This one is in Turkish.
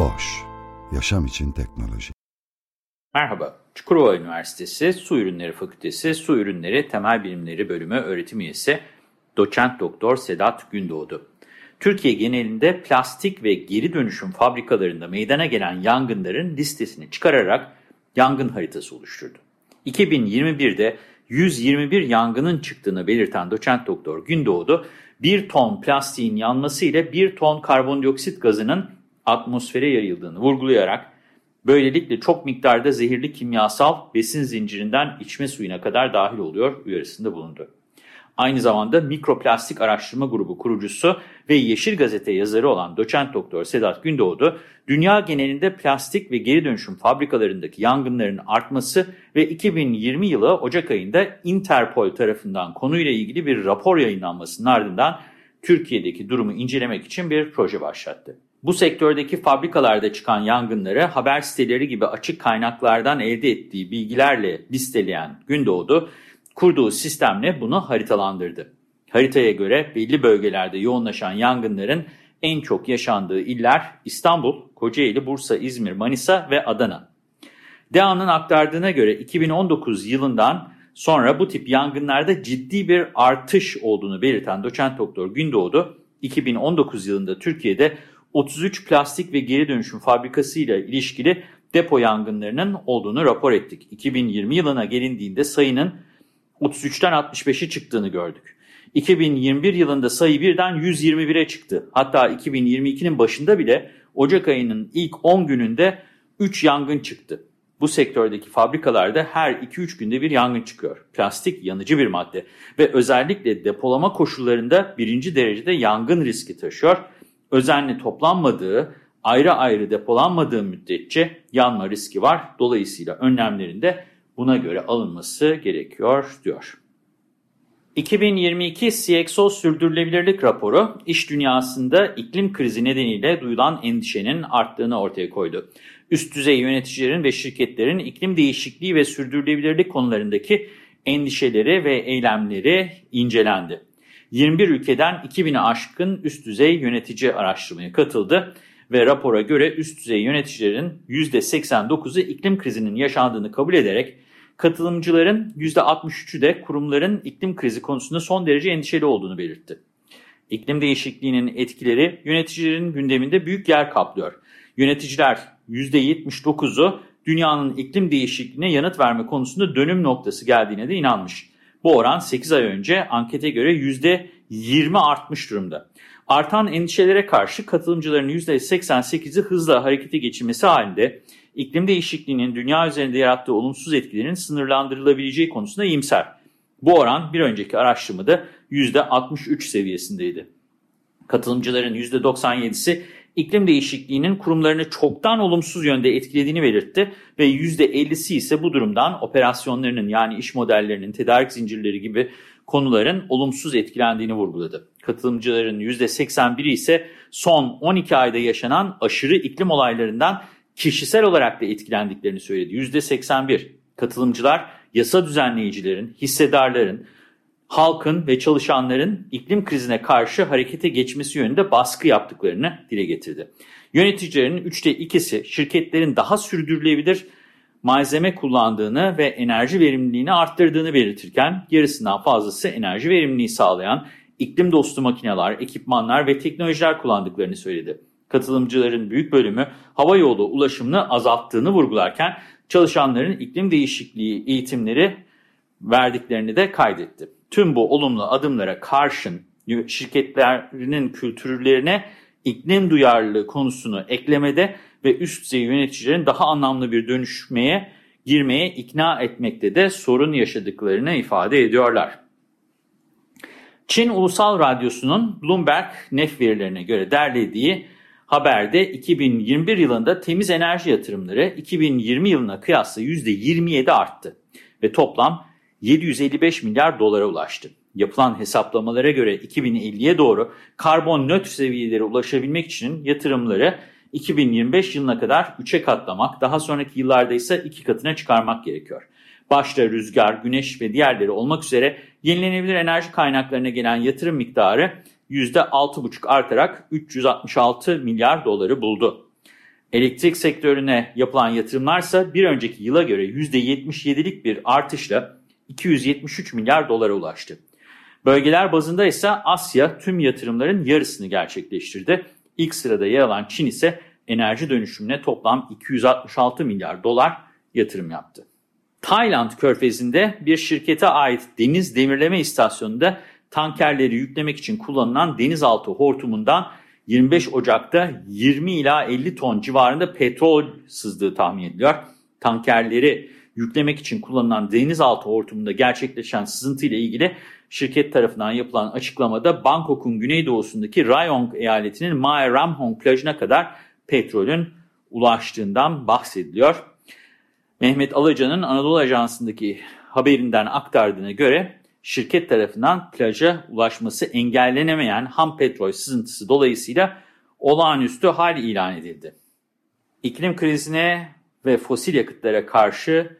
Boş, yaşam için teknoloji. Merhaba, Çukurova Üniversitesi Su Ürünleri Fakültesi Su Ürünleri Temel Bilimleri Bölümü öğretim üyesi Doçent Doktor Sedat Gündoğdu. Türkiye genelinde plastik ve geri dönüşüm fabrikalarında meydana gelen yangınların listesini çıkararak yangın haritası oluşturdu. 2021'de 121 yangının çıktığını belirten doçent doktor Gündoğdu, 1 ton plastiğin yanması ile 1 ton karbondioksit gazının atmosfere yayıldığını vurgulayarak, böylelikle çok miktarda zehirli kimyasal besin zincirinden içme suyuna kadar dahil oluyor uyarısında bulundu. Aynı zamanda Mikroplastik Araştırma Grubu kurucusu ve Yeşil Gazete yazarı olan doçent doktor Sedat Gündoğdu, dünya genelinde plastik ve geri dönüşüm fabrikalarındaki yangınların artması ve 2020 yılı Ocak ayında Interpol tarafından konuyla ilgili bir rapor yayınlanmasının ardından Türkiye'deki durumu incelemek için bir proje başlattı. Bu sektördeki fabrikalarda çıkan yangınları haber siteleri gibi açık kaynaklardan elde ettiği bilgilerle listeleyen Gündoğdu, kurduğu sistemle bunu haritalandırdı. Haritaya göre belli bölgelerde yoğunlaşan yangınların en çok yaşandığı iller İstanbul, Kocaeli, Bursa, İzmir, Manisa ve Adana. DEA'nın aktardığına göre 2019 yılından sonra bu tip yangınlarda ciddi bir artış olduğunu belirten doçent doktor Gündoğdu, 2019 yılında Türkiye'de 33 plastik ve geri dönüşüm fabrikasıyla ilişkili depo yangınlarının olduğunu rapor ettik. 2020 yılına gelindiğinde sayının 33'ten 65'e çıktığını gördük. 2021 yılında sayı birden 121'e çıktı. Hatta 2022'nin başında bile Ocak ayının ilk 10 gününde 3 yangın çıktı. Bu sektördeki fabrikalarda her 2-3 günde bir yangın çıkıyor. Plastik yanıcı bir madde ve özellikle depolama koşullarında birinci derecede yangın riski taşıyor. Özenli toplanmadığı, ayrı ayrı depolanmadığı müddetçe yanma riski var. Dolayısıyla önlemlerinde buna göre alınması gerekiyor diyor. 2022 CXO Sürdürülebilirlik Raporu, iş dünyasında iklim krizi nedeniyle duyulan endişenin arttığını ortaya koydu. Üst düzey yöneticilerin ve şirketlerin iklim değişikliği ve sürdürülebilirlik konularındaki endişeleri ve eylemleri incelendi. 21 ülkeden 2000'e aşkın üst düzey yönetici araştırmaya katıldı ve rapora göre üst düzey yöneticilerin %89'u iklim krizinin yaşandığını kabul ederek katılımcıların %63'ü de kurumların iklim krizi konusunda son derece endişeli olduğunu belirtti. İklim değişikliğinin etkileri yöneticilerin gündeminde büyük yer kaplıyor. Yöneticiler %79'u dünyanın iklim değişikliğine yanıt verme konusunda dönüm noktası geldiğine de inanmış. Bu oran 8 ay önce ankete göre %20 artmış durumda. Artan endişelere karşı katılımcıların %88'i hızla harekete geçirmesi halinde iklim değişikliğinin dünya üzerinde yarattığı olumsuz etkilerin sınırlandırılabileceği konusunda iyimser. Bu oran bir önceki araştırmada %63 seviyesindeydi. Katılımcıların %97'si iklim değişikliğinin kurumlarını çoktan olumsuz yönde etkilediğini belirtti ve %50'si ise bu durumdan operasyonlarının yani iş modellerinin, tedarik zincirleri gibi konuların olumsuz etkilendiğini vurguladı. Katılımcıların %81'i ise son 12 ayda yaşanan aşırı iklim olaylarından kişisel olarak da etkilendiklerini söyledi. %81 katılımcılar yasa düzenleyicilerin, hissedarların, halkın ve çalışanların iklim krizine karşı harekete geçmesi yönünde baskı yaptıklarını dile getirdi. Yöneticilerin üçte ikisi şirketlerin daha sürdürülebilir malzeme kullandığını ve enerji verimliliğini arttırdığını belirtirken yarısından fazlası enerji verimliliği sağlayan iklim dostu makineler, ekipmanlar ve teknolojiler kullandıklarını söyledi. Katılımcıların büyük bölümü hava yolu ulaşımını azalttığını vurgularken çalışanların iklim değişikliği eğitimleri verdiklerini de kaydetti. Tüm bu olumlu adımlara karşın şirketlerinin kültürlerine iklim duyarlılığı konusunu eklemede ve üst düzey yöneticilerin daha anlamlı bir dönüşmeye girmeye ikna etmekte de sorun yaşadıklarını ifade ediyorlar. Çin Ulusal Radyosu'nun Bloomberg nef verilerine göre derlediği haberde 2021 yılında temiz enerji yatırımları 2020 yılına kıyasla %27 arttı ve toplam 755 milyar dolara ulaştı. Yapılan hesaplamalara göre 2050'ye doğru karbon nötr seviyelere ulaşabilmek için yatırımları 2025 yılına kadar 3'e katlamak, daha sonraki yıllarda ise 2 katına çıkarmak gerekiyor. Başta rüzgar, güneş ve diğerleri olmak üzere yenilenebilir enerji kaynaklarına gelen yatırım miktarı %6,5 artarak 366 milyar doları buldu. Elektrik sektörüne yapılan yatırımlarsa bir önceki yıla göre %77'lik bir artışla 273 milyar dolara ulaştı. Bölgeler bazında ise Asya tüm yatırımların yarısını gerçekleştirdi. İlk sırada yer alan Çin ise enerji dönüşümüne toplam 266 milyar dolar yatırım yaptı. Tayland körfezinde bir şirkete ait deniz demirleme istasyonunda tankerleri yüklemek için kullanılan denizaltı hortumundan 25 Ocak'ta 20 ila 50 ton civarında petrol sızdığı tahmin ediliyor. Tankerleri yüklemek için kullanılan denizaltı hortumunda gerçekleşen sızıntı ile ilgili şirket tarafından yapılan açıklamada Bangkok'un güneydoğusundaki Rayong eyaletinin Mae Ramhong plajına kadar petrolün ulaştığından bahsediliyor. Mehmet Alacan'ın Anadolu Ajansı'ndaki haberinden aktardığına göre şirket tarafından plaja ulaşması engellenemeyen ham petrol sızıntısı dolayısıyla olağanüstü hal ilan edildi. İklim krizine ve fosil yakıtlara karşı